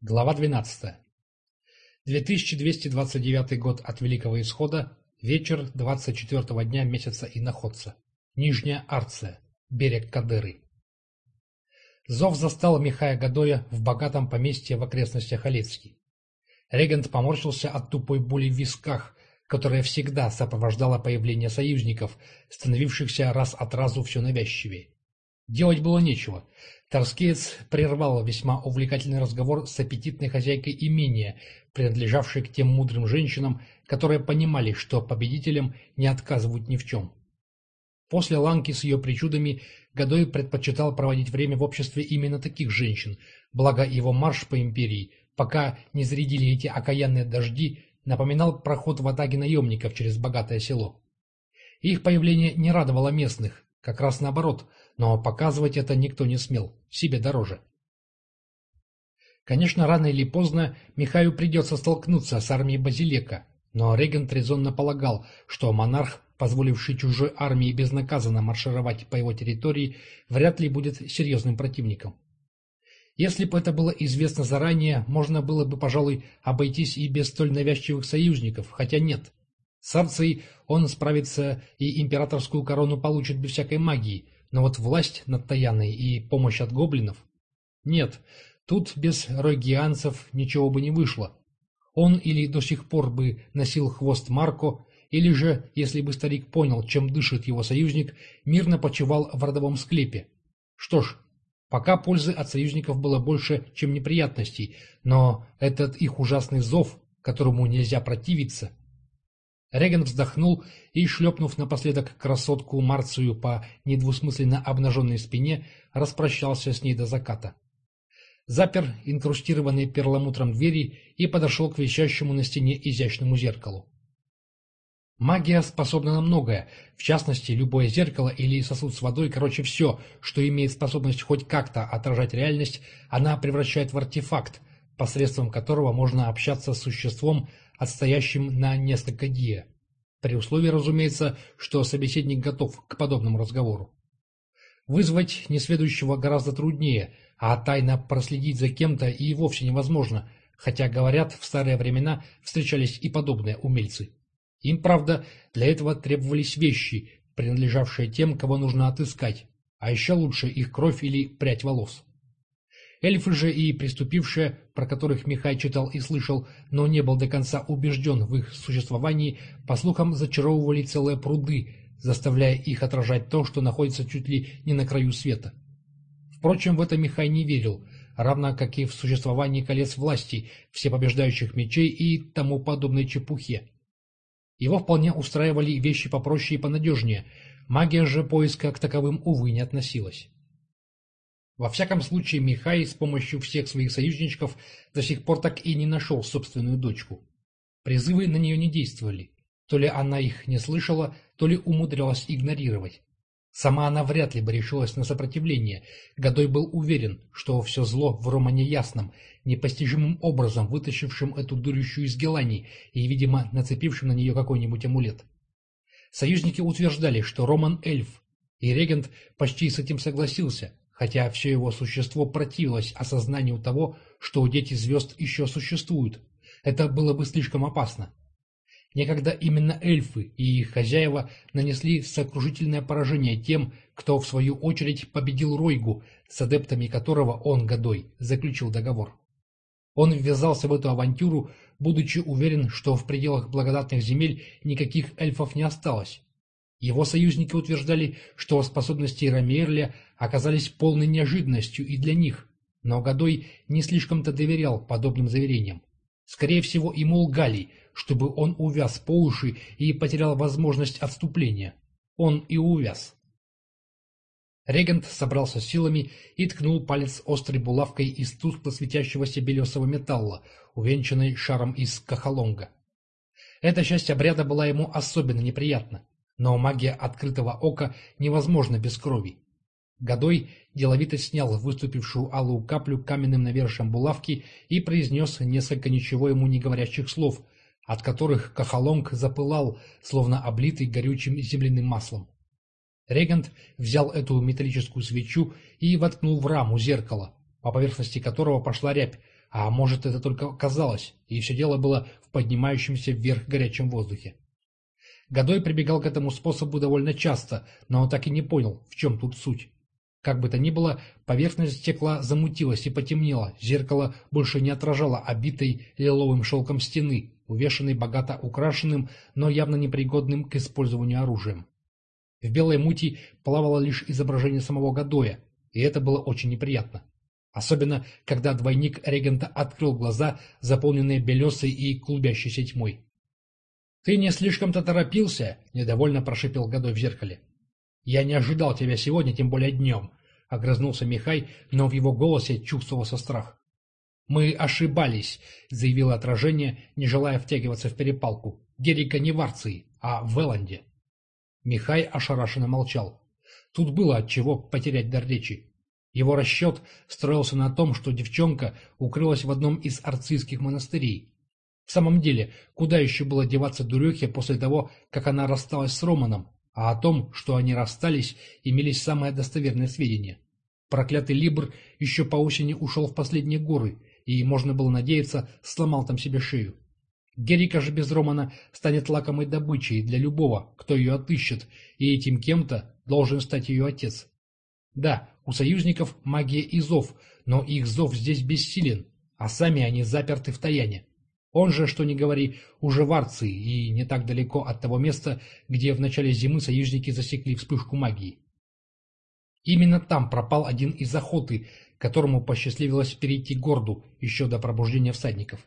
Глава 12. 2229 год от Великого Исхода, вечер 24 дня месяца Иноходца. Нижняя Арция, берег Кадыры. Зов застал Михая Гадоя в богатом поместье в окрестностях Олецки. Регент поморщился от тупой боли в висках, которая всегда сопровождала появление союзников, становившихся раз от разу все навязчивее. Делать было нечего. Торскеец прервал весьма увлекательный разговор с аппетитной хозяйкой имения, принадлежавшей к тем мудрым женщинам, которые понимали, что победителям не отказывают ни в чем. После Ланки с ее причудами Годой предпочитал проводить время в обществе именно таких женщин, благо его марш по империи, пока не зарядили эти окаянные дожди, напоминал проход в атаге наемников через богатое село. Их появление не радовало местных, как раз наоборот – но показывать это никто не смел, себе дороже. Конечно, рано или поздно Михаю придется столкнуться с армией Базилека, но Регент резонно полагал, что монарх, позволивший чужой армии безнаказанно маршировать по его территории, вряд ли будет серьезным противником. Если бы это было известно заранее, можно было бы, пожалуй, обойтись и без столь навязчивых союзников, хотя нет. С Арцией он справится и императорскую корону получит без всякой магии, но вот власть над Таяной и помощь от гоблинов? Нет, тут без рогианцев ничего бы не вышло. Он или до сих пор бы носил хвост Марко, или же, если бы старик понял, чем дышит его союзник, мирно почивал в родовом склепе. Что ж, пока пользы от союзников было больше, чем неприятностей, но этот их ужасный зов, которому нельзя противиться, Реган вздохнул и, шлепнув напоследок красотку Марцию по недвусмысленно обнаженной спине, распрощался с ней до заката. Запер инкрустированные перламутром двери и подошел к висящему на стене изящному зеркалу. Магия способна на многое, в частности, любое зеркало или сосуд с водой, короче, все, что имеет способность хоть как-то отражать реальность, она превращает в артефакт, посредством которого можно общаться с существом, отстоящим на несколько дия. При условии, разумеется, что собеседник готов к подобному разговору. Вызвать несведущего гораздо труднее, а тайно проследить за кем-то и вовсе невозможно, хотя, говорят, в старые времена встречались и подобные умельцы. Им, правда, для этого требовались вещи, принадлежавшие тем, кого нужно отыскать, а еще лучше их кровь или прядь волос. Эльфы же и приступившие, про которых Михай читал и слышал, но не был до конца убежден в их существовании, по слухам зачаровывали целые пруды, заставляя их отражать то, что находится чуть ли не на краю света. Впрочем, в это Михай не верил, равно как и в существование колец власти, всепобеждающих мечей и тому подобной чепухе. Его вполне устраивали вещи попроще и понадежнее, магия же поиска к таковым, увы, не относилась. Во всяком случае, Михай с помощью всех своих союзничков до сих пор так и не нашел собственную дочку. Призывы на нее не действовали. То ли она их не слышала, то ли умудрялась игнорировать. Сама она вряд ли бы решилась на сопротивление. Годой был уверен, что все зло в Романе Ясном, непостижимым образом вытащившим эту дурющую из Гелании и, видимо, нацепившим на нее какой-нибудь амулет. Союзники утверждали, что Роман эльф, и регент почти с этим согласился, хотя все его существо противилось осознанию того, что дети звезд еще существуют. Это было бы слишком опасно. Некогда именно эльфы и их хозяева нанесли сокрушительное поражение тем, кто в свою очередь победил Ройгу, с адептами которого он, Годой, заключил договор. Он ввязался в эту авантюру, будучи уверен, что в пределах благодатных земель никаких эльфов не осталось, его союзники утверждали, что способности Рамерля оказались полной неожиданностью и для них, но Годой не слишком-то доверял подобным заверениям. Скорее всего, ему лгали, чтобы он увяз по уши и потерял возможность отступления. Он и увяз. Регент собрался силами и ткнул палец острой булавкой из тускло светящегося белесого металла, увенчанной шаром из кахалонга. Эта часть обряда была ему особенно неприятна. Но магия открытого ока невозможна без крови. Годой деловито снял выступившую алую каплю каменным навершием булавки и произнес несколько ничего ему не говорящих слов, от которых кахалонг запылал, словно облитый горючим земляным маслом. Регент взял эту металлическую свечу и воткнул в раму зеркала, по поверхности которого пошла рябь, а может это только казалось, и все дело было в поднимающемся вверх горячем воздухе. Годой прибегал к этому способу довольно часто, но он так и не понял, в чем тут суть. Как бы то ни было, поверхность стекла замутилась и потемнела, зеркало больше не отражало обитой лиловым шелком стены, увешанной богато украшенным, но явно непригодным к использованию оружием. В белой мути плавало лишь изображение самого Гадоя, и это было очень неприятно. Особенно, когда двойник регента открыл глаза, заполненные белесой и клубящейся тьмой. «Ты не слишком-то торопился?» — недовольно прошипел Годой в зеркале. «Я не ожидал тебя сегодня, тем более днем», — огрызнулся Михай, но в его голосе чувствовался страх. «Мы ошибались», — заявило отражение, не желая втягиваться в перепалку. «Герика не в Арции, а в Эланде». Михай ошарашенно молчал. Тут было от чего потерять дар речи. Его расчет строился на том, что девчонка укрылась в одном из арцийских монастырей. В самом деле, куда еще было деваться дурехе после того, как она рассталась с Романом, а о том, что они расстались, имелись самые достоверные сведения. Проклятый Либр еще по осени ушел в последние горы, и, можно было надеяться, сломал там себе шею. Герика же без Романа станет лакомой добычей для любого, кто ее отыщет, и этим кем-то должен стать ее отец. Да, у союзников магия и зов, но их зов здесь бессилен, а сами они заперты в таяне. Он же, что ни говори, уже в Арции и не так далеко от того места, где в начале зимы союзники засекли вспышку магии. Именно там пропал один из охоты, которому посчастливилось перейти горду еще до пробуждения всадников.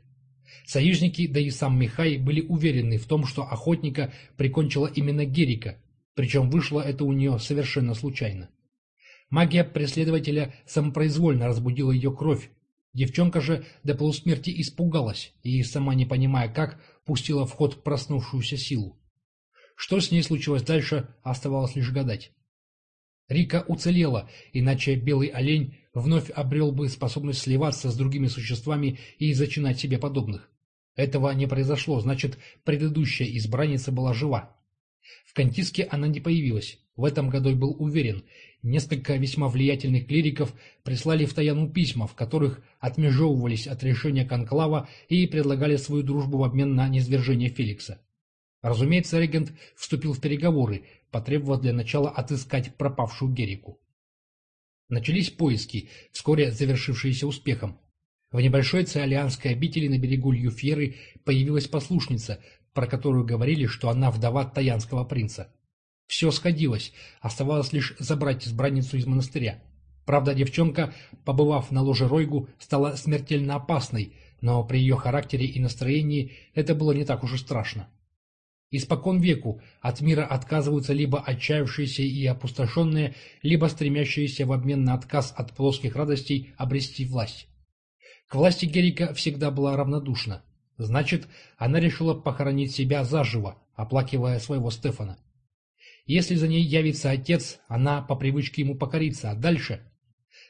Союзники, да и сам Михай, были уверены в том, что охотника прикончила именно Герика, причем вышло это у нее совершенно случайно. Магия преследователя самопроизвольно разбудила ее кровь. Девчонка же до полусмерти испугалась и, сама не понимая как, пустила в ход проснувшуюся силу. Что с ней случилось дальше, оставалось лишь гадать. Рика уцелела, иначе белый олень вновь обрел бы способность сливаться с другими существами и зачинать себе подобных. Этого не произошло, значит, предыдущая избранница была жива. В Кантиске она не появилась, в этом году был уверен. Несколько весьма влиятельных клириков прислали в Таяну письма, в которых отмежевывались от решения конклава и предлагали свою дружбу в обмен на низвержение Феликса. Разумеется, регент вступил в переговоры, потребовав для начала отыскать пропавшую Герику. Начались поиски, вскоре завершившиеся успехом. В небольшой циолианской обители на берегу Льюфьеры появилась послушница, про которую говорили, что она вдова таянского принца. Все сходилось, оставалось лишь забрать избранницу из монастыря. Правда, девчонка, побывав на ложе Ройгу, стала смертельно опасной, но при ее характере и настроении это было не так уж и страшно. Испокон веку от мира отказываются либо отчаявшиеся и опустошенные, либо стремящиеся в обмен на отказ от плоских радостей обрести власть. К власти Герика всегда была равнодушна. Значит, она решила похоронить себя заживо, оплакивая своего Стефана. Если за ней явится отец, она по привычке ему покорится, а дальше?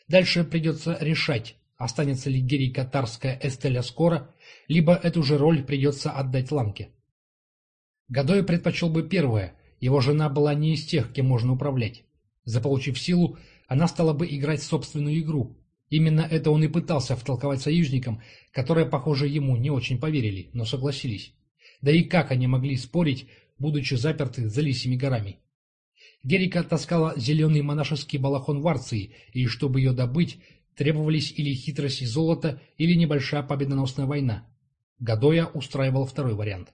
Дальше придется решать, останется ли Герика Тарская Эстеля скоро, либо эту же роль придется отдать Ланке. Годой предпочел бы первое, его жена была не из тех, кем можно управлять. Заполучив силу, она стала бы играть собственную игру. Именно это он и пытался втолковать союзникам, которые, похоже, ему не очень поверили, но согласились. Да и как они могли спорить, будучи заперты за лисими горами? Герика таскала зеленый монашеский балахон в Арции, и чтобы ее добыть, требовались или хитрость и золото, или небольшая победоносная война. Гадоя устраивал второй вариант.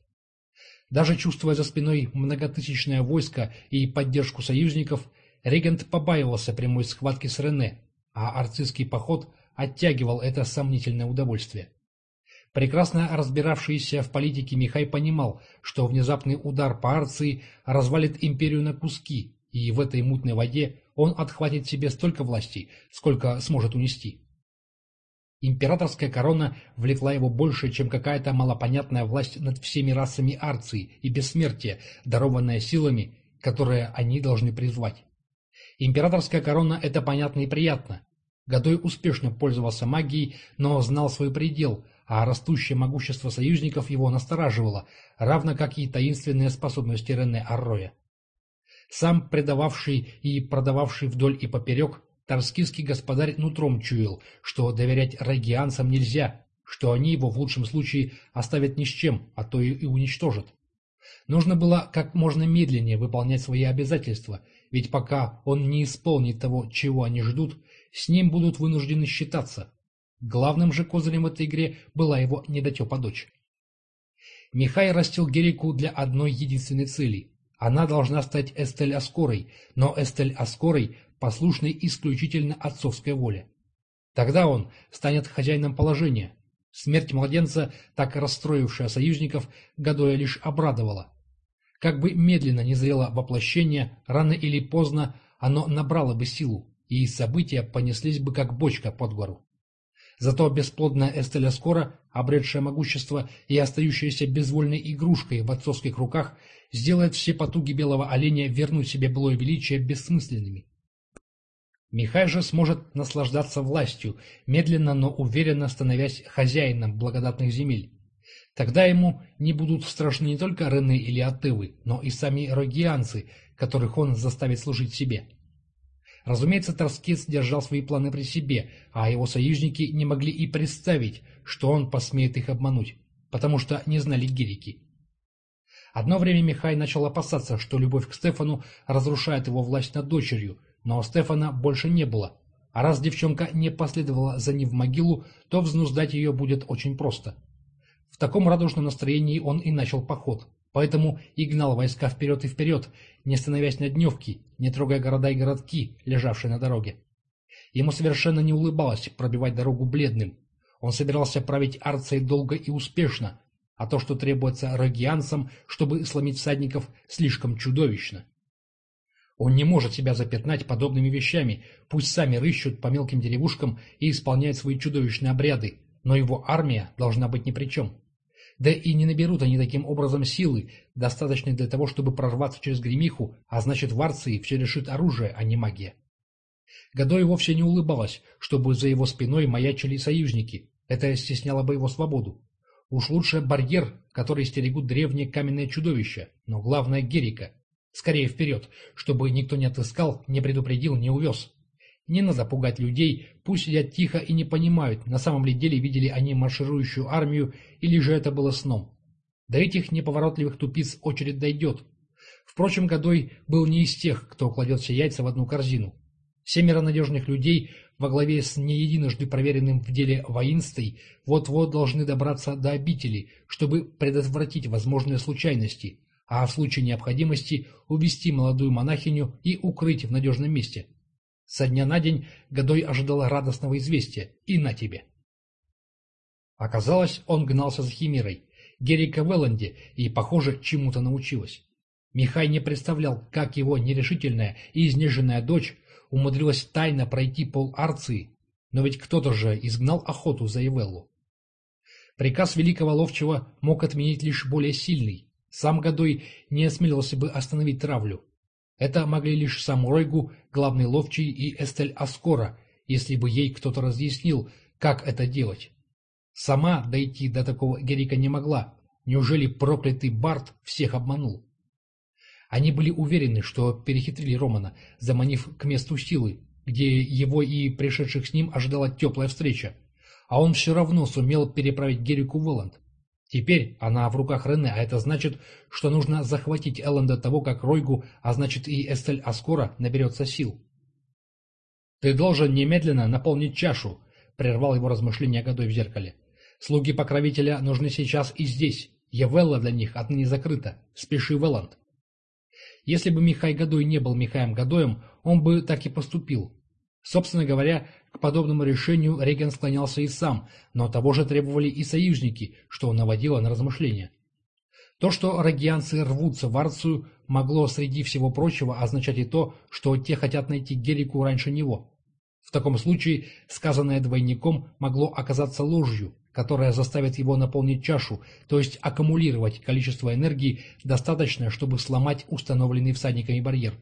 Даже чувствуя за спиной многотысячное войско и поддержку союзников, регент побаивался прямой схватки с Рене, а арцистский поход оттягивал это сомнительное удовольствие. Прекрасно разбиравшийся в политике Михай понимал, что внезапный удар по Арции развалит империю на куски, и в этой мутной воде он отхватит себе столько властей, сколько сможет унести. Императорская корона влекла его больше, чем какая-то малопонятная власть над всеми расами Арции и бессмертие, дарованное силами, которые они должны призвать. Императорская корона – это понятно и приятно. Годой успешно пользовался магией, но знал свой предел, а растущее могущество союзников его настораживало, равно как и таинственные способности Рене Арроя. Сам предававший и продававший вдоль и поперек, Торскинский господарь нутром чуял, что доверять регианцам нельзя, что они его в лучшем случае оставят ни с чем, а то и уничтожат. Нужно было как можно медленнее выполнять свои обязательства, ведь пока он не исполнит того, чего они ждут, с ним будут вынуждены считаться. Главным же козырем в этой игре была его недотепа дочь. Михай растил Герику для одной единственной цели. Она должна стать Эстель Аскорой, но Эстель Аскорой послушной исключительно отцовской воле. Тогда он станет хозяином положения. Смерть младенца, так расстроившая союзников, Гадоя лишь обрадовала. Как бы медленно не зрело воплощение, рано или поздно оно набрало бы силу, и события понеслись бы как бочка под гору. Зато бесплодная Эстеля Скоро, обретшая могущество и остающаяся безвольной игрушкой в отцовских руках, сделает все потуги белого оленя вернуть себе былое величие бессмысленными. Михай же сможет наслаждаться властью, медленно, но уверенно становясь хозяином благодатных земель. Тогда ему не будут страшны не только Рене или Атывы, но и сами рогианцы, которых он заставит служить себе. Разумеется, Торскец держал свои планы при себе, а его союзники не могли и представить, что он посмеет их обмануть, потому что не знали Гирики. Одно время Михай начал опасаться, что любовь к Стефану разрушает его власть над дочерью, но Стефана больше не было, а раз девчонка не последовала за ним в могилу, то взнуздать ее будет очень просто. В таком радужном настроении он и начал поход, поэтому и гнал войска вперед и вперед, не становясь на дневки, не трогая города и городки, лежавшие на дороге. Ему совершенно не улыбалось пробивать дорогу бледным. Он собирался править Арцией долго и успешно, а то, что требуется рогианцам, чтобы сломить всадников, слишком чудовищно. Он не может себя запятнать подобными вещами, пусть сами рыщут по мелким деревушкам и исполняют свои чудовищные обряды, но его армия должна быть ни при чем. Да и не наберут они таким образом силы, достаточной для того, чтобы прорваться через гремиху, а значит в Арции все решит оружие, а не магия. Годой вовсе не улыбалась, чтобы за его спиной маячили союзники. Это стесняло бы его свободу. Уж лучше барьер, который стерегут древние каменные чудовища, но главное Герика. Скорее вперед, чтобы никто не отыскал, не предупредил, не увез. Не надо пугать людей, пусть сидят тихо и не понимают, на самом ли деле видели они марширующую армию или же это было сном. До этих неповоротливых тупиц очередь дойдет. Впрочем, Годой был не из тех, кто кладет все яйца в одну корзину. Семеро надежных людей во главе с не единожды проверенным в деле воинствой вот-вот должны добраться до обители, чтобы предотвратить возможные случайности, а в случае необходимости увести молодую монахиню и укрыть в надежном месте. Со дня на день Годой ожидал радостного известия, и на тебе. Оказалось, он гнался за Химерой, Герика Велланде, и, похоже, чему-то научилась. Михай не представлял, как его нерешительная и изнеженная дочь умудрилась тайно пройти пол Арции, но ведь кто-то же изгнал охоту за Ивеллу. Приказ великого ловчего мог отменить лишь более сильный. Сам Годой не осмелился бы остановить травлю. Это могли лишь сам Ройгу, главный ловчий и Эстель Аскора, если бы ей кто-то разъяснил, как это делать. Сама дойти до такого Герика не могла. Неужели проклятый Барт всех обманул? Они были уверены, что перехитрили Романа, заманив к месту силы, где его и пришедших с ним ожидала теплая встреча. А он все равно сумел переправить Герику Воланд. Теперь она в руках Рене, а это значит, что нужно захватить Эллен до того, как Ройгу, а значит и Эстель Аскора, наберется сил. «Ты должен немедленно наполнить чашу», — прервал его размышления Годой в зеркале. «Слуги покровителя нужны сейчас и здесь. Евелла для них отныне закрыта. Спеши, Веланд». Если бы Михай Годой не был Михаем Годоем, он бы так и поступил. Собственно говоря, к подобному решению Реген склонялся и сам, но того же требовали и союзники, что наводило на размышления. То, что рогианцы рвутся в Арцию, могло среди всего прочего означать и то, что те хотят найти Герику раньше него. В таком случае сказанное двойником могло оказаться ложью, которая заставит его наполнить чашу, то есть аккумулировать количество энергии, достаточное, чтобы сломать установленный всадниками барьер.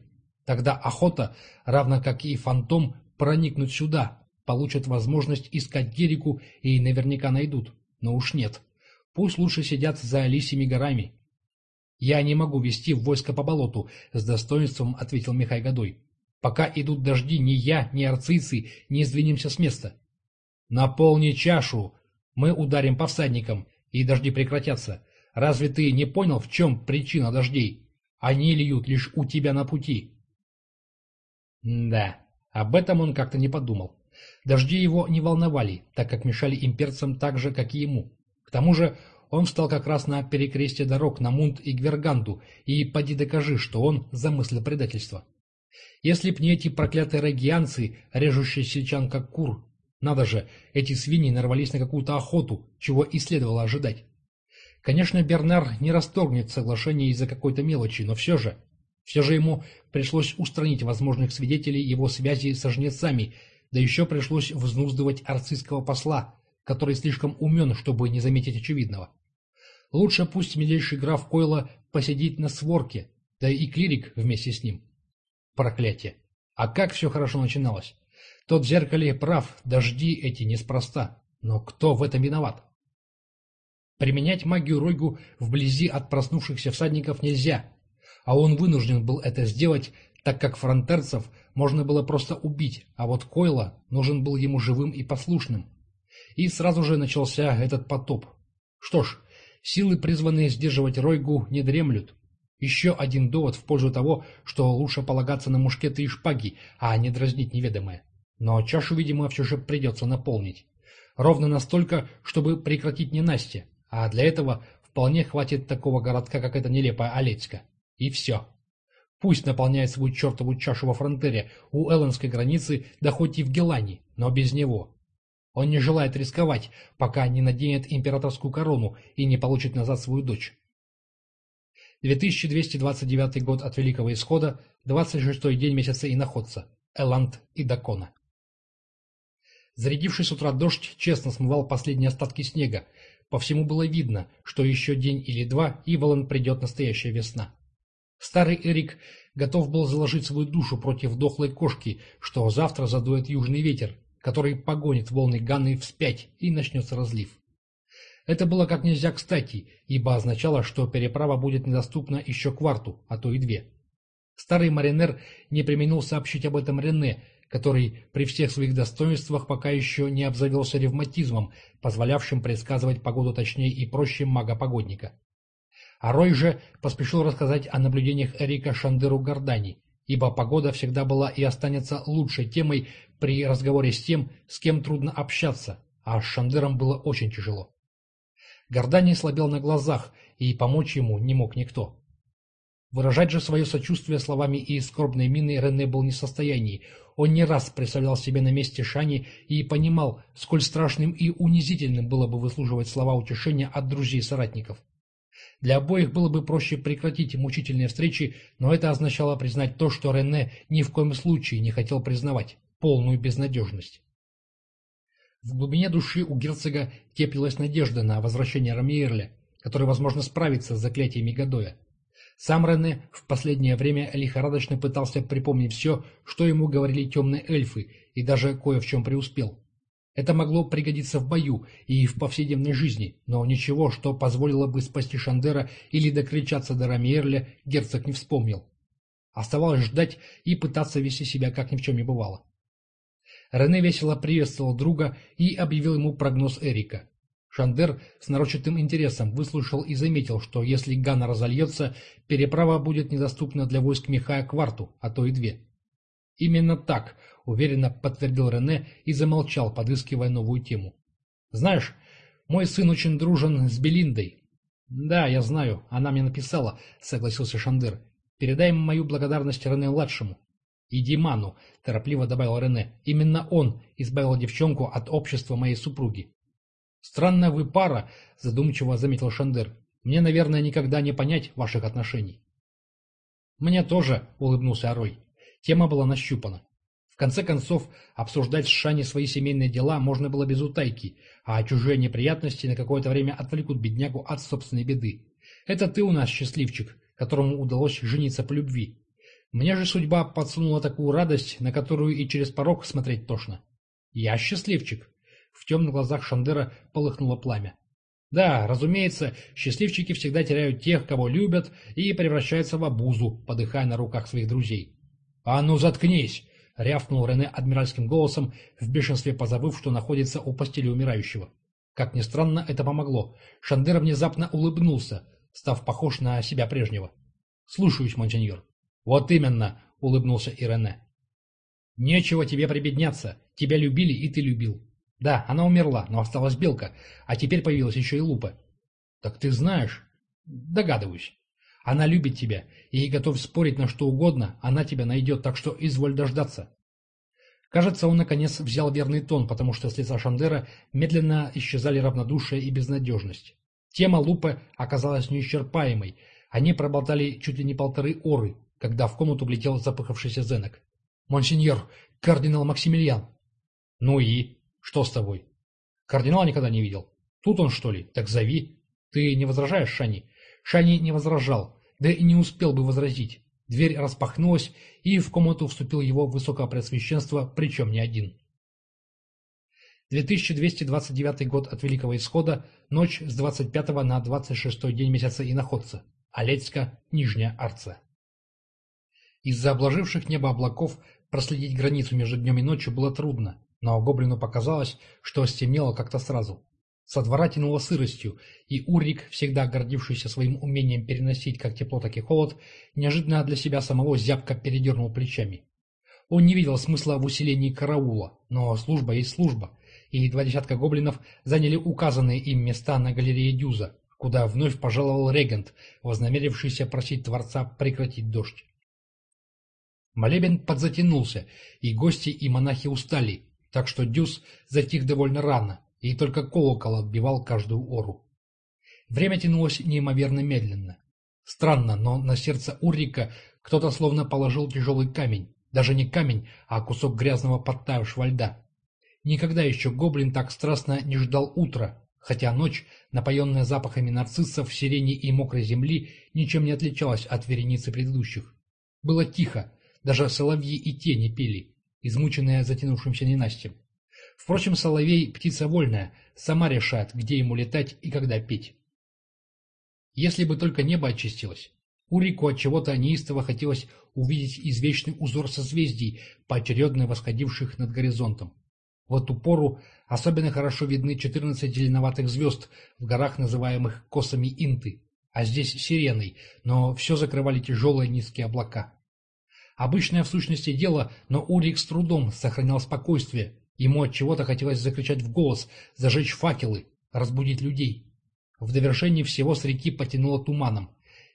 Тогда охота, равно как и фантом, проникнуть сюда, получат возможность искать Герику и наверняка найдут. Но уж нет. Пусть лучше сидят за Алисими горами. «Я не могу вести войско по болоту», — с достоинством ответил Михай Годой. Пока идут дожди, ни я, ни арцийцы не сдвинемся с места. Наполни чашу, мы ударим по всадникам, и дожди прекратятся. Разве ты не понял, в чем причина дождей? Они льют лишь у тебя на пути. да, об этом он как-то не подумал. Дожди его не волновали, так как мешали имперцам так же, как и ему. К тому же он встал как раз на перекрестие дорог на Мунт и Гверганду, и поди докажи, что он замыслил предательство. Если б не эти проклятые регианцы, режущие сельчан как кур, надо же, эти свиньи нарвались на какую-то охоту, чего и следовало ожидать. Конечно, Бернар не расторгнет соглашение из-за какой-то мелочи, но все же... Все же ему пришлось устранить возможных свидетелей его связи со жнецами, да еще пришлось взнуздывать арцистского посла, который слишком умен, чтобы не заметить очевидного. Лучше пусть милейший граф Койла посидит на сворке, да и клирик вместе с ним. Проклятие! А как все хорошо начиналось! Тот в зеркале прав, дожди эти неспроста. Но кто в этом виноват? Применять магию Ройгу вблизи от проснувшихся всадников нельзя, а он вынужден был это сделать, так как фронтерцев можно было просто убить, а вот Койла нужен был ему живым и послушным. И сразу же начался этот потоп. Что ж, силы, призванные сдерживать Ройгу, не дремлют. Еще один довод в пользу того, что лучше полагаться на мушкеты и шпаги, а не дразнить неведомое. Но чашу, видимо, все же придется наполнить. Ровно настолько, чтобы прекратить ненастье, а для этого вполне хватит такого городка, как эта нелепая Олецка. И все. Пусть наполняет свою чертову чашу во фронтере у эллонской границы, да хоть и в Гелане, но без него. Он не желает рисковать, пока не наденет императорскую корону и не получит назад свою дочь. 2229 год от Великого Исхода, 26 день месяца Иноходца, Эланд и Дакона. Зарядивший с утра дождь честно смывал последние остатки снега. По всему было видно, что еще день или два, и Волан придет настоящая весна. Старый Эрик готов был заложить свою душу против дохлой кошки, что завтра задует южный ветер, который погонит волны Ганны вспять, и начнется разлив. Это было как нельзя кстати, ибо означало, что переправа будет недоступна еще кварту, а то и две. Старый маринер не применил сообщить об этом Рене, который при всех своих достоинствах пока еще не обзавелся ревматизмом, позволявшим предсказывать погоду точнее и проще мага-погодника. А Рой же поспешил рассказать о наблюдениях Эрика Шандеру Гордани, ибо погода всегда была и останется лучшей темой при разговоре с тем, с кем трудно общаться, а с Шандером было очень тяжело. Гордани слабел на глазах, и помочь ему не мог никто. Выражать же свое сочувствие словами и скорбной миной Рене был не в состоянии. Он не раз представлял себе на месте Шани и понимал, сколь страшным и унизительным было бы выслуживать слова утешения от друзей и соратников. Для обоих было бы проще прекратить мучительные встречи, но это означало признать то, что Рене ни в коем случае не хотел признавать – полную безнадежность. В глубине души у герцога теплилась надежда на возвращение Рамиерля, который, возможно, справится с заклятиями Гадоя. Сам Рене в последнее время лихорадочно пытался припомнить все, что ему говорили темные эльфы, и даже кое в чем преуспел. Это могло пригодиться в бою и в повседневной жизни, но ничего, что позволило бы спасти Шандера или докричаться до Рамиерля, герцог не вспомнил. Оставалось ждать и пытаться вести себя, как ни в чем не бывало. Рене весело приветствовал друга и объявил ему прогноз Эрика. Шандер с нарочитым интересом выслушал и заметил, что если Гана разольется, переправа будет недоступна для войск Михая кварту, а то и две. Именно так, уверенно подтвердил Рене и замолчал, подыскивая новую тему. Знаешь, мой сын очень дружен с Белиндой. Да, я знаю, она мне написала, согласился Шандер. Передай мою благодарность Рене-младшему. И Диману, торопливо добавил Рене. Именно он избавил девчонку от общества моей супруги. «Странная вы пара», — задумчиво заметил Шандер. «Мне, наверное, никогда не понять ваших отношений». «Мне тоже», — улыбнулся Арой. Тема была нащупана. В конце концов, обсуждать с Шани свои семейные дела можно было без утайки, а чужие неприятности на какое-то время отвлекут беднягу от собственной беды. Это ты у нас счастливчик, которому удалось жениться по любви. Мне же судьба подсунула такую радость, на которую и через порог смотреть тошно. Я счастливчик, в темных глазах Шандера полыхнуло пламя. Да, разумеется, счастливчики всегда теряют тех, кого любят, и превращаются в обузу, подыхая на руках своих друзей. «А ну, заткнись!» — рявкнул Рене адмиральским голосом, в бешенстве позабыв, что находится у постели умирающего. Как ни странно, это помогло. Шандер внезапно улыбнулся, став похож на себя прежнего. «Слушаюсь, монсеньор». «Вот именно!» — улыбнулся и Рене. «Нечего тебе прибедняться. Тебя любили, и ты любил. Да, она умерла, но осталась белка, а теперь появилась еще и лупа. Так ты знаешь? Догадываюсь. Она любит тебя, и готов спорить на что угодно, она тебя найдет, так что изволь дождаться. Кажется, он наконец взял верный тон, потому что с лица Шандера медленно исчезали равнодушие и безнадежность. Тема Лупы оказалась неисчерпаемой. Они проболтали чуть ли не полторы оры, когда в комнату влетел запыхавшийся Зенок. «Монсеньор, кардинал Максимилиан!» «Ну и? Что с тобой?» «Кардинала никогда не видел. Тут он, что ли? Так зови. Ты не возражаешь, Шани?» Шани не возражал, да и не успел бы возразить. Дверь распахнулась, и в комнату вступил его высокопреосвященство, причем не один. 2229 год от Великого Исхода, ночь с 25 на 26 день месяца иноходца. Олецка, Нижняя Арция. Из-за обложивших небо облаков проследить границу между днем и ночью было трудно, но гоблину показалось, что стемнело как-то сразу. Со двора тянуло сыростью, и Урик, всегда гордившийся своим умением переносить как тепло, так и холод, неожиданно для себя самого зябко передернул плечами. Он не видел смысла в усилении караула, но служба есть служба, и два десятка гоблинов заняли указанные им места на галерее Дюза, куда вновь пожаловал регент, вознамерившийся просить Творца прекратить дождь. Молебен подзатянулся, и гости и монахи устали, так что Дюз затих довольно рано, и только колокол отбивал каждую ору. Время тянулось неимоверно медленно. Странно, но на сердце Уррика кто-то словно положил тяжелый камень, даже не камень, а кусок грязного подтаявшего льда. Никогда еще гоблин так страстно не ждал утра, хотя ночь, напоенная запахами нарциссов, сирени и мокрой земли, ничем не отличалась от вереницы предыдущих. Было тихо, даже соловьи и те не пели, измученные затянувшимся ненастьем. Впрочем, соловей – птица вольная, сама решает, где ему летать и когда петь. Если бы только небо очистилось. Урику от чего-то неистово хотелось увидеть извечный узор созвездий, поочередно восходивших над горизонтом. В эту пору особенно хорошо видны 14 зеленоватых звезд в горах, называемых косами Инты, а здесь сиреной, но все закрывали тяжелые низкие облака. Обычное в сущности дело, но Урик с трудом сохранял спокойствие, Ему от чего-то хотелось закричать в голос, зажечь факелы, разбудить людей. В довершении всего с реки потянуло туманом.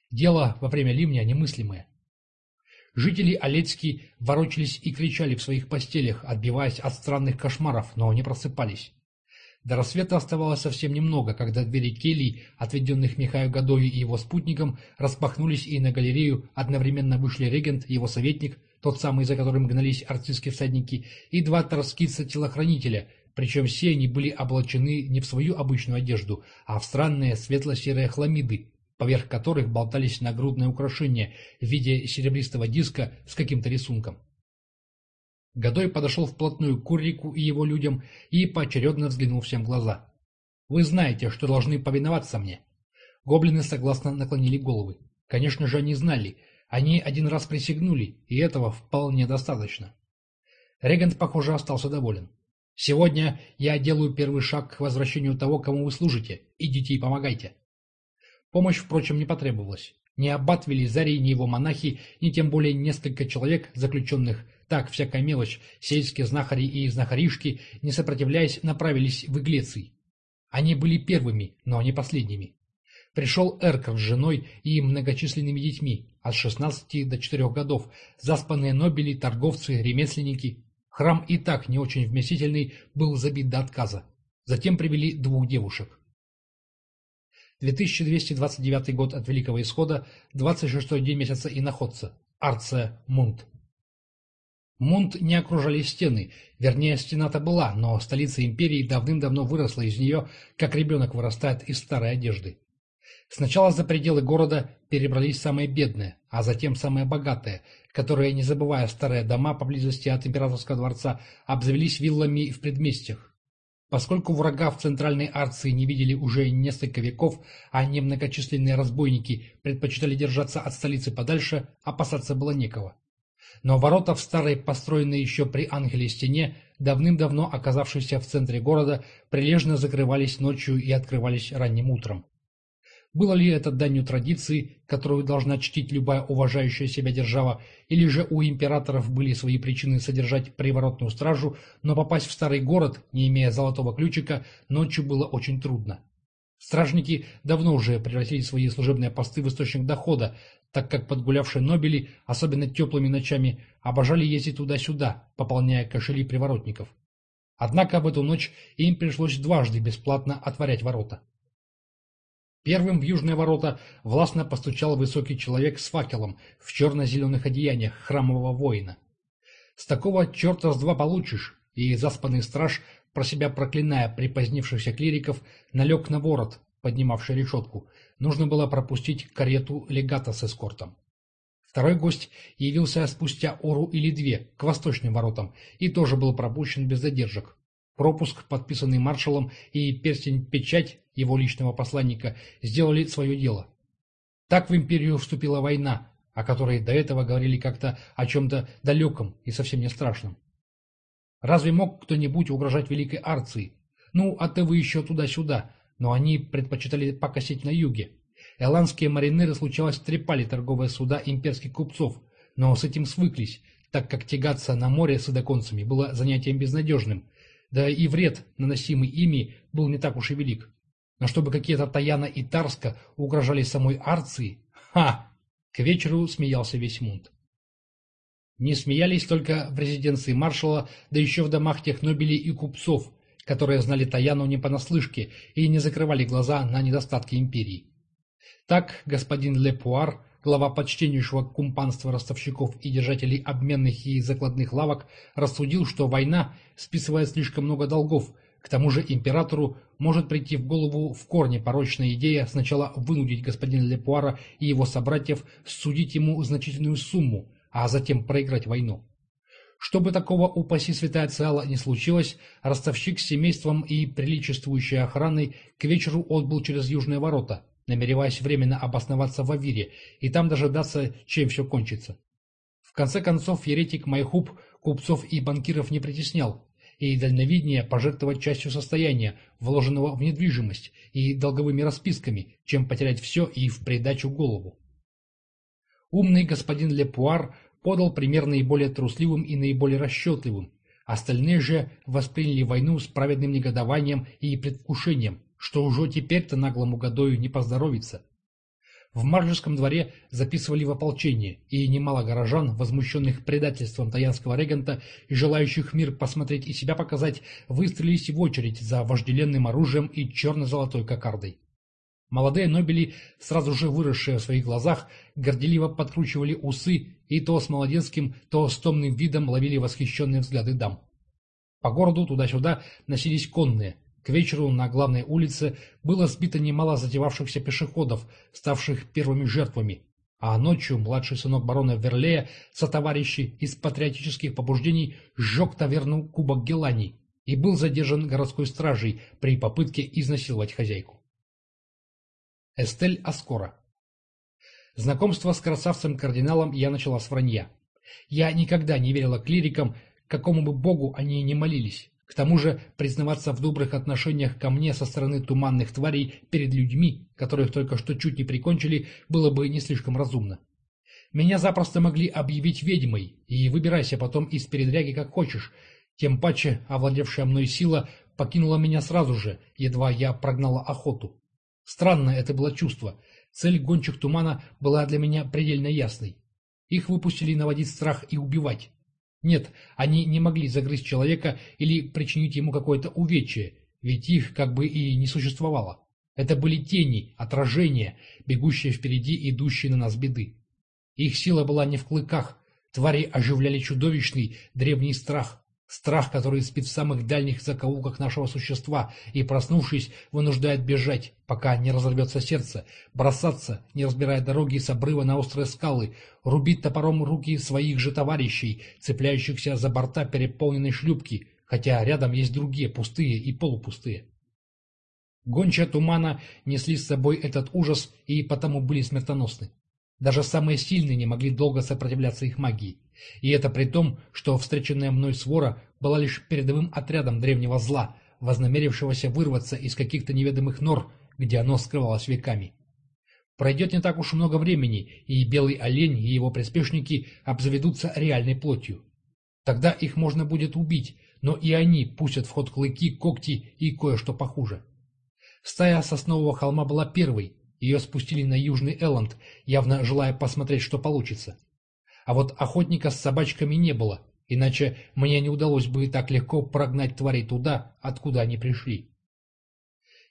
Дело во время ливня немыслимое. Жители Олецки ворочались и кричали в своих постелях, отбиваясь от странных кошмаров, но не просыпались. До рассвета оставалось совсем немного, когда двери келий, отведенных Михаю Гадою и его спутникам, распахнулись, и на галерею одновременно вышли регент, его советник, тот самый, за которым гнались арцистские всадники, и два торскица-телохранителя, причем все они были облачены не в свою обычную одежду, а в странные светло-серые хламиды, поверх которых болтались нагрудные украшения в виде серебристого диска с каким-то рисунком. Годой подошел вплотную к Куррику и его людям и поочередно взглянул всем в глаза. «Вы знаете, что должны повиноваться мне». Гоблины согласно наклонили головы. Конечно же, они знали, они один раз присягнули, и этого вполне достаточно. Регент, похоже, остался доволен. «Сегодня я делаю первый шаг к возвращению того, кому вы служите. Идите и помогайте». Помощь, впрочем, не потребовалась. Ни аббат Велизарий, ни его монахи, ни тем более несколько человек, заключенных, так, всякая мелочь, сельские знахари и знахаришки, не сопротивляясь, направились в Иглеций. Они были первыми, но не последними. Пришел Эркер с женой и многочисленными детьми, от 16 до 4 годов, заспанные нобели, торговцы, ремесленники. Храм и так не очень вместительный, был забит до отказа. Затем привели двух девушек. 2229 год от Великого Исхода, 26 день месяца иноходца. Арция Мунт. Мунт не окружали стены, вернее, стена-то была, но столица империи давным-давно выросла из нее, как ребенок вырастает из старой одежды. Сначала за пределы города перебрались самые бедные, а затем самые богатые, которые, не забывая старые дома поблизости от императорского дворца, обзавелись виллами в предместьях. Поскольку врага в центральной Арции не видели уже несколько веков, а немногочисленные разбойники предпочитали держаться от столицы подальше, опасаться было некого. Но ворота в старой, построенной еще при Ангеле стене, давным-давно оказавшейся в центре города, прилежно закрывались ночью и открывались ранним утром. Было ли это данью традиции, которую должна чтить любая уважающая себя держава, или же у императоров были свои причины содержать приворотную стражу, но попасть в старый город, не имея золотого ключика, ночью было очень трудно. Стражники давно уже превратили свои служебные посты в источник дохода, так как подгулявшие нобели, особенно теплыми ночами, обожали ездить туда-сюда, пополняя кошели приворотников. Однако в эту ночь им пришлось дважды бесплатно отворять ворота. Первым в южные ворота властно постучал высокий человек с факелом в черно-зеленых одеяниях храмового воина. С такого черта с два получишь, и заспанный страж, про себя проклиная припозднившихся клириков, налег на ворот, поднимавший решетку. Нужно было пропустить карету легата с эскортом. Второй гость явился спустя ору или две, к восточным воротам, и тоже был пропущен без задержек. Пропуск, подписанный маршалом, и перстень-печать его личного посланника сделали свое дело. Так в империю вступила война, о которой до этого говорили как-то о чем-то далеком и совсем не страшном. Разве мог кто-нибудь угрожать Великой Арции? Ну, а ты вы еще туда-сюда, но они предпочитали покосить на юге. Эландские маринеры случалось трепали торговые суда имперских купцов, но с этим свыклись, так как тягаться на море с идоконцами было занятием безнадежным, да и вред, наносимый ими, был не так уж и велик. Но чтобы какие-то Таяна и Тарска угрожали самой Арции, ха! К вечеру смеялся весь Мунт. Не смеялись только в резиденции маршала, да еще в домах тех нобелей и купцов, которые знали Таяну не понаслышке и не закрывали глаза на недостатки империи. Так господин Лепуар, глава почтеннейшего кумпанства ростовщиков и держателей обменных и закладных лавок, рассудил, что война списывает слишком много долгов, к тому же императору может прийти в голову в корне порочная идея сначала вынудить господина Лепуара и его собратьев судить ему значительную сумму, а затем проиграть войну. Чтобы такого, упаси святая Циала, не случилось, ростовщик с семейством и приличествующей охраной к вечеру отбыл через южные ворота, намереваясь временно обосноваться в Авире и там дожидаться, чем все кончится. В конце концов, еретик Майхуб купцов и банкиров не притеснял, и дальновиднее пожертвовать частью состояния, вложенного в недвижимость, и долговыми расписками, чем потерять все и в придачу голову. Умный господин Лепуар подал пример наиболее трусливым и наиболее расчетливым. Остальные же восприняли войну с праведным негодованием и предвкушением, что уже теперь-то наглому Гадою не поздоровится. В Маржеском дворе записывали в ополчение, и немало горожан, возмущенных предательством таянского регента и желающих мир посмотреть и себя показать, выстрелились в очередь за вожделенным оружием и черно-золотой кокардой. Молодые нобели, сразу же выросшие в своих глазах, горделиво подкручивали усы и то с молодецким, то с томным видом ловили восхищенные взгляды дам. По городу туда-сюда носились конные. К вечеру на главной улице было сбито немало затевавшихся пешеходов, ставших первыми жертвами, а ночью младший сынок барона Верлея сотоварищи из патриотических побуждений сжег таверну Кубок Геланий и был задержан городской стражей при попытке изнасиловать хозяйку. Эстель Аскора. Знакомство с красавцем-кардиналом я начала с вранья. Я никогда не верила клирикам, какому бы богу они ни молились. К тому же признаваться в добрых отношениях ко мне со стороны туманных тварей перед людьми, которых только что чуть не прикончили, было бы не слишком разумно. Меня запросто могли объявить ведьмой, и выбирайся потом из передряги как хочешь. Тем паче овладевшая мной сила покинула меня сразу же, едва я прогнала охоту. Странное это было чувство. Цель гончих тумана была для меня предельно ясной. Их выпустили наводить страх и убивать. Нет, они не могли загрызть человека или причинить ему какое-то увечье, ведь их как бы и не существовало. Это были тени, отражения, бегущие впереди идущие на нас беды. Их сила была не в клыках, твари оживляли чудовищный древний страх, Страх, который спит в самых дальних закоулках нашего существа и, проснувшись, вынуждает бежать, пока не разорвется сердце, бросаться, не разбирая дороги с обрыва на острые скалы, рубить топором руки своих же товарищей, цепляющихся за борта переполненной шлюпки, хотя рядом есть другие, пустые и полупустые. Гончая тумана несли с собой этот ужас и потому были смертоносны. Даже самые сильные не могли долго сопротивляться их магии. И это при том, что встреченная мной свора была лишь передовым отрядом древнего зла, вознамерившегося вырваться из каких-то неведомых нор, где оно скрывалось веками. Пройдет не так уж много времени, и белый олень и его приспешники обзаведутся реальной плотью. Тогда их можно будет убить, но и они пустят в ход клыки, когти и кое-что похуже. Стая соснового холма была первой, ее спустили на Южный Элланд, явно желая посмотреть, что получится. А вот охотника с собачками не было, иначе мне не удалось бы так легко прогнать тварей туда, откуда они пришли.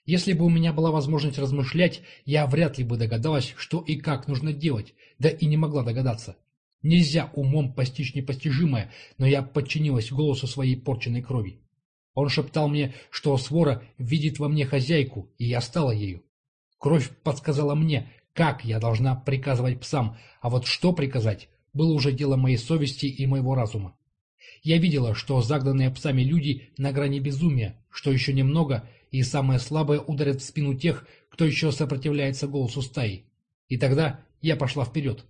Если бы у меня была возможность размышлять, я вряд ли бы догадалась, что и как нужно делать, да и не могла догадаться. Нельзя умом постичь непостижимое, но я подчинилась голосу своей порченной крови. Он шептал мне, что свора видит во мне хозяйку, и я стала ею. Кровь подсказала мне, как я должна приказывать псам, а вот что приказать, было уже дело моей совести и моего разума. Я видела, что загнанные псами люди на грани безумия, что еще немного, и самое слабое ударит в спину тех, кто еще сопротивляется голосу стаи. И тогда я пошла вперед.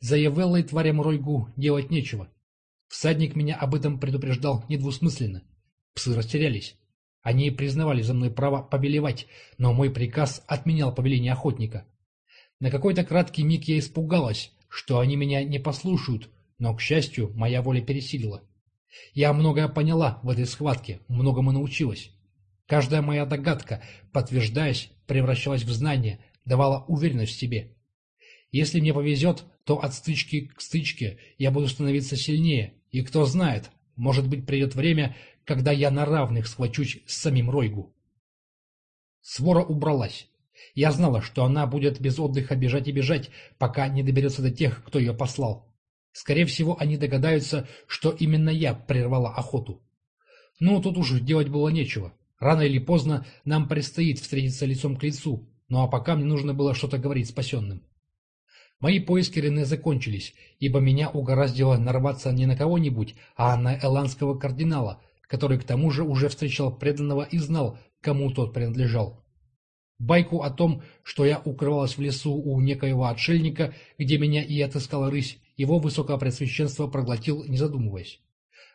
За Евеллой тварям Ройгу делать нечего. Всадник меня об этом предупреждал недвусмысленно. Псы растерялись. Они признавали за мной право побелевать, но мой приказ отменял повеление охотника. На какой-то краткий миг я испугалась, что они меня не послушают, но, к счастью, моя воля пересилила. Я многое поняла в этой схватке, многому научилась. Каждая моя догадка, подтверждаясь, превращалась в знание, давала уверенность в себе. Если мне повезет, то от стычки к стычке я буду становиться сильнее, и кто знает, может быть придет время, когда я на равных схвачусь с самим Ройгу. Свора убралась. Я знала, что она будет без отдыха бежать и бежать, пока не доберется до тех, кто ее послал. Скорее всего, они догадаются, что именно я прервала охоту. Но тут уже делать было нечего. Рано или поздно нам предстоит встретиться лицом к лицу, ну а пока мне нужно было что-то говорить спасенным. Мои поиски Рене закончились, ибо меня угораздило нарваться не на кого-нибудь, а на эландского кардинала, который к тому же уже встречал преданного и знал, кому тот принадлежал. Байку о том, что я укрывалась в лесу у некоего отшельника, где меня и отыскала рысь, его высокопресвященство проглотил, не задумываясь.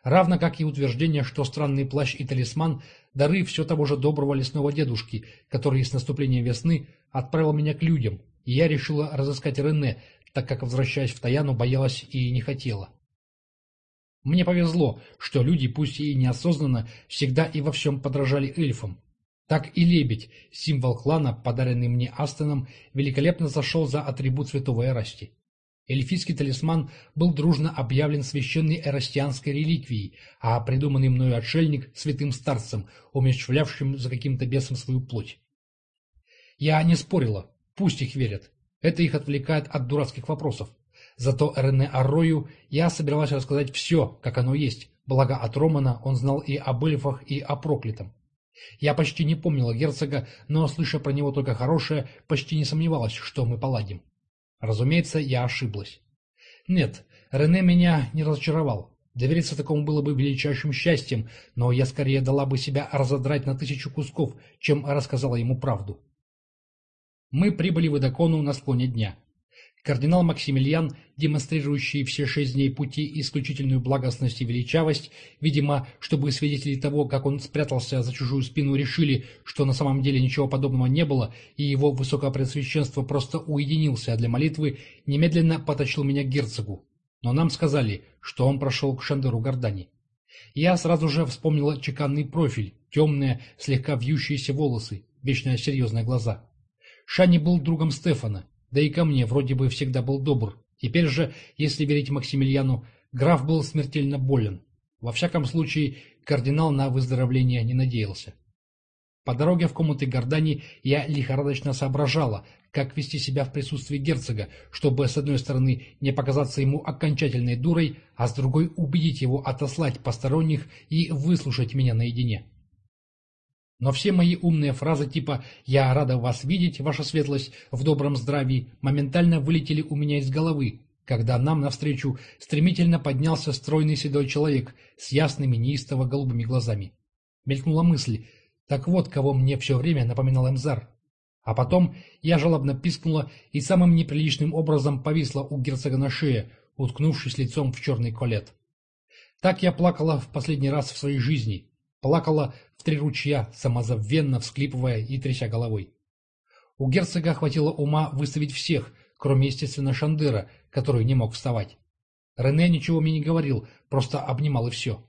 Равно как и утверждение, что странный плащ и талисман – дары все того же доброго лесного дедушки, который с наступлением весны отправил меня к людям, и я решила разыскать Рене, так как, возвращаясь в Таяну, боялась и не хотела. Мне повезло, что люди, пусть и неосознанно, всегда и во всем подражали эльфам. Так и лебедь, символ клана, подаренный мне Астоном, великолепно зашел за атрибут святого Эрасти. Эльфийский талисман был дружно объявлен священной эрастианской реликвией, а придуманный мною отшельник – святым старцем, умерщвлявшим за каким-то бесом свою плоть. Я не спорила, Пусть их верят. Это их отвлекает от дурацких вопросов. Зато Рене Аррою я собиралась рассказать все, как оно есть, благо от Романа он знал и об эльфах, и о проклятом. Я почти не помнила герцога, но, слыша про него только хорошее, почти не сомневалась, что мы поладим. Разумеется, я ошиблась. Нет, Рене меня не разочаровал. Довериться такому было бы величайшим счастьем, но я скорее дала бы себя разодрать на тысячу кусков, чем рассказала ему правду. Мы прибыли в Эдакону на склоне дня. Кардинал Максимилиан, демонстрирующий все шесть дней пути исключительную благостность и величавость, видимо, чтобы свидетели того, как он спрятался за чужую спину, решили, что на самом деле ничего подобного не было, и его высокопресвященство просто уединился для молитвы, немедленно поточил меня к герцогу. Но нам сказали, что он прошел к Шандеру Гордани. Я сразу же вспомнила чеканный профиль, темные, слегка вьющиеся волосы, вечно серьезные глаза. Шани был другом Стефана, да и ко мне вроде бы всегда был добр. Теперь же, если верить Максимилиану, граф был смертельно болен. Во всяком случае, кардинал на выздоровление не надеялся. По дороге в комнаты Гордани я лихорадочно соображала, как вести себя в присутствии герцога, чтобы, с одной стороны, не показаться ему окончательной дурой, а с другой убедить его отослать посторонних и выслушать меня наедине. Но все мои умные фразы типа «Я рада вас видеть, ваша светлость, в добром здравии» моментально вылетели у меня из головы, когда нам навстречу стремительно поднялся стройный седой человек с ясными неистово-голубыми глазами. Мелькнула мысль, так вот, кого мне все время напоминал Эмзар. А потом я жалобно пискнула и самым неприличным образом повисла у герцога на шее, уткнувшись лицом в черный колет. Так я плакала в последний раз в своей жизни. Плакала в три ручья, самозабвенно всклипывая и тряся головой. У герцога хватило ума выставить всех, кроме, естественно, Шандыра, который не мог вставать. Рене ничего мне не говорил, просто обнимал и все.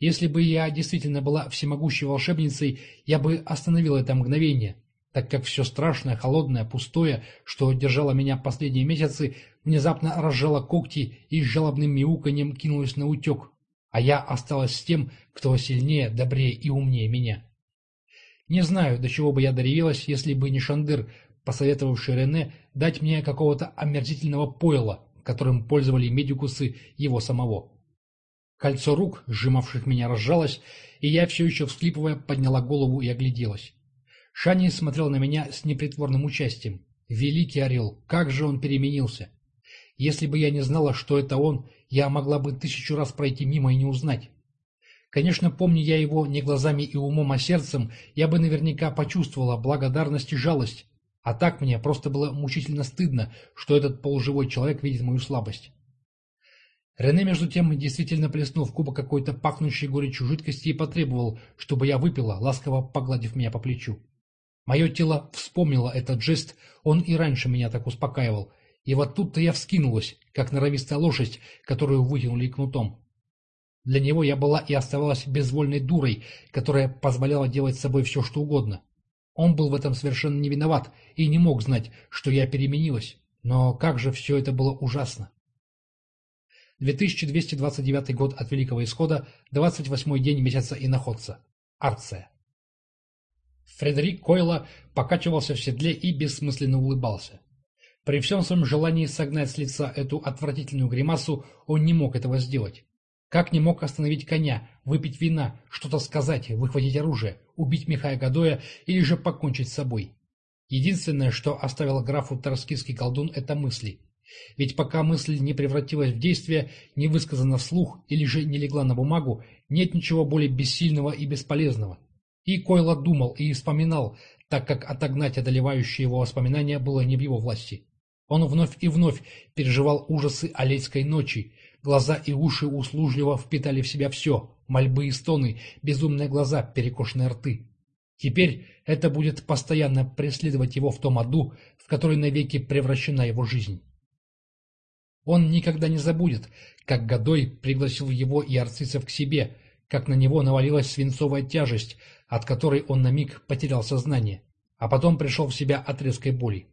Если бы я действительно была всемогущей волшебницей, я бы остановила это мгновение, так как все страшное, холодное, пустое, что держало меня последние месяцы, внезапно разжало когти и с жалобным мяуканьем кинулось на утек, а я осталась с тем, кто сильнее, добрее и умнее меня. Не знаю, до чего бы я доревелась, если бы не Шандыр, посоветовавший Рене дать мне какого-то омерзительного пойла, которым пользовали медикусы его самого. Кольцо рук, сжимавших меня, разжалось, и я, все еще всклипывая, подняла голову и огляделась. Шани смотрел на меня с непритворным участием. Великий орел, как же он переменился! Если бы я не знала, что это он, я могла бы тысячу раз пройти мимо и не узнать. Конечно, помню я его не глазами и умом, а сердцем, я бы наверняка почувствовала благодарность и жалость, а так мне просто было мучительно стыдно, что этот полуживой человек видит мою слабость. Рене, между тем, действительно плеснул в кубок какой-то пахнущей горечью жидкости и потребовал, чтобы я выпила, ласково погладив меня по плечу. Мое тело вспомнило этот жест, он и раньше меня так успокаивал, и вот тут-то я вскинулась, как норовистая лошадь, которую вытянули кнутом. Для него я была и оставалась безвольной дурой, которая позволяла делать с собой все, что угодно. Он был в этом совершенно не виноват и не мог знать, что я переменилась. Но как же все это было ужасно. 2229 год от Великого Исхода, 28 день месяца иноходца. Арция. Фредерик Койла покачивался в седле и бессмысленно улыбался. При всем своем желании согнать с лица эту отвратительную гримасу, он не мог этого сделать. Как не мог остановить коня, выпить вина, что-то сказать, выхватить оружие, убить Михая Гадоя или же покончить с собой. Единственное, что оставило графу Тарскийский колдун, это мысли. Ведь пока мысль не превратилась в действие, не высказана вслух или же не легла на бумагу, нет ничего более бессильного и бесполезного. И Койло думал и вспоминал, так как отогнать одолевающие его воспоминания было не в его власти. Он вновь и вновь переживал ужасы Олейской ночи, Глаза и уши услужливо впитали в себя все, мольбы и стоны, безумные глаза, перекошенные рты. Теперь это будет постоянно преследовать его в том аду, в который навеки превращена его жизнь. Он никогда не забудет, как Годой пригласил его и арцицев к себе, как на него навалилась свинцовая тяжесть, от которой он на миг потерял сознание, а потом пришел в себя от резкой боли.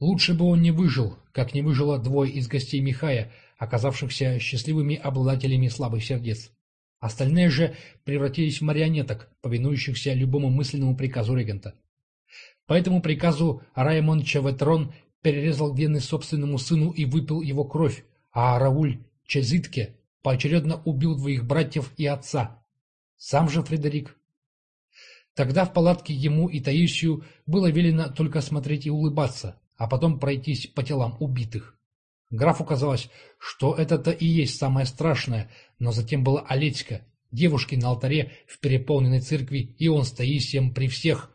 Лучше бы он не выжил, как не выжило двое из гостей Михая, оказавшихся счастливыми обладателями слабых сердец. Остальные же превратились в марионеток, повинующихся любому мысленному приказу регента. По этому приказу Раймон Чаветрон перерезал вены собственному сыну и выпил его кровь, а Рауль Чезитке поочередно убил двоих братьев и отца. Сам же Фредерик. Тогда в палатке ему и Таисию было велено только смотреть и улыбаться, а потом пройтись по телам убитых. Графу казалось, что это-то и есть самое страшное, но затем была Олечка, девушки на алтаре в переполненной церкви, и он с Таисием при всех.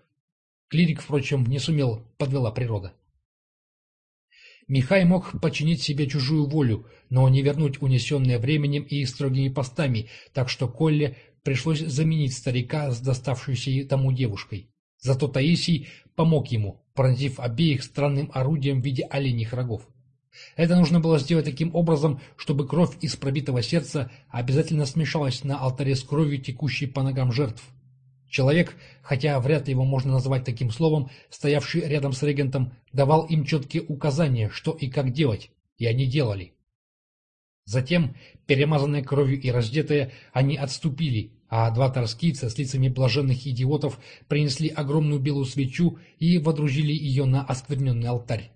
Клирик, впрочем, не сумел, подвела природа. Михай мог подчинить себе чужую волю, но не вернуть унесенное временем и строгими постами, так что Колле пришлось заменить старика с доставшейся тому девушкой. Зато Таисий помог ему, пронзив обеих странным орудием в виде оленьих рогов. Это нужно было сделать таким образом, чтобы кровь из пробитого сердца обязательно смешалась на алтаре с кровью, текущей по ногам жертв. Человек, хотя вряд ли его можно назвать таким словом, стоявший рядом с регентом, давал им четкие указания, что и как делать, и они делали. Затем, перемазанные кровью и раздетые, они отступили, а два торскийца с лицами блаженных идиотов принесли огромную белую свечу и водрузили ее на оскверненный алтарь.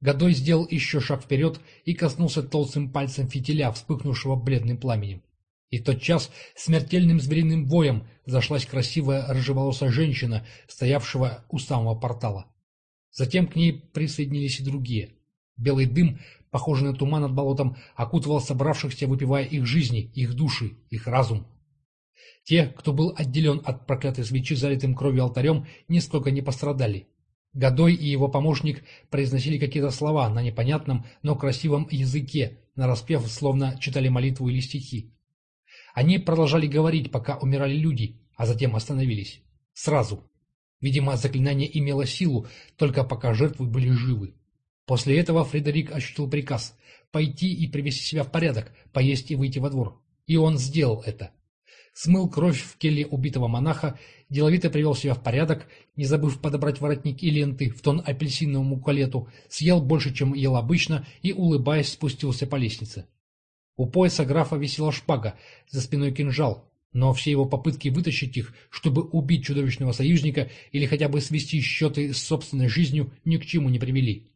Годой сделал еще шаг вперед и коснулся толстым пальцем фитиля, вспыхнувшего бледным пламенем. И тотчас смертельным звериным воем зашлась красивая рыжеволосая женщина, стоявшего у самого портала. Затем к ней присоединились и другие. Белый дым, похожий на туман над болотом, окутывал собравшихся, выпивая их жизни, их души, их разум. Те, кто был отделен от проклятой свечи залитым кровью алтарем, нисколько не пострадали. Годой и его помощник произносили какие-то слова на непонятном, но красивом языке, нараспев, словно читали молитву или стихи. Они продолжали говорить, пока умирали люди, а затем остановились. Сразу. Видимо, заклинание имело силу, только пока жертвы были живы. После этого Фредерик ощутил приказ пойти и привести себя в порядок, поесть и выйти во двор. И он сделал это. Смыл кровь в келье убитого монаха, деловито привел себя в порядок, не забыв подобрать воротник и ленты в тон апельсиновому калету, съел больше, чем ел обычно, и, улыбаясь, спустился по лестнице. У пояса графа висела шпага, за спиной кинжал, но все его попытки вытащить их, чтобы убить чудовищного союзника или хотя бы свести счеты с собственной жизнью, ни к чему не привели.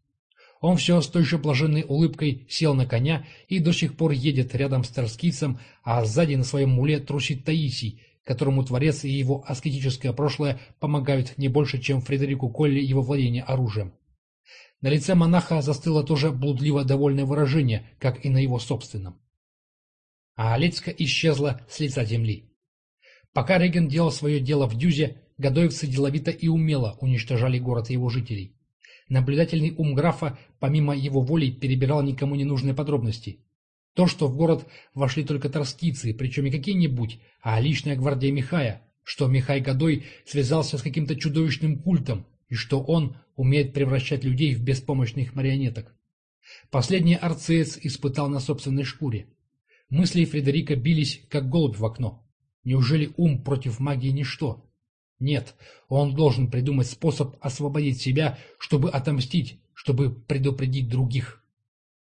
Он все с той же блаженной улыбкой сел на коня и до сих пор едет рядом с Тарскицем, а сзади на своем муле трусит Таисий, которому Творец и его аскетическое прошлое помогают не больше, чем Фредерику Колли его владение оружием. На лице монаха застыло тоже блудливо довольное выражение, как и на его собственном. А Олецка исчезла с лица земли. Пока Реген делал свое дело в Дюзе, гадоевцы деловито и умело уничтожали город и его жителей. Наблюдательный ум графа, помимо его воли, перебирал никому не нужные подробности. То, что в город вошли только торскицы, причем не какие-нибудь, а личная гвардия Михая, что Михай Годой связался с каким-то чудовищным культом, и что он умеет превращать людей в беспомощных марионеток. Последний арцеец испытал на собственной шкуре. Мысли Фредерика бились, как голубь в окно. Неужели ум против магии ничто? Нет, он должен придумать способ освободить себя, чтобы отомстить, чтобы предупредить других.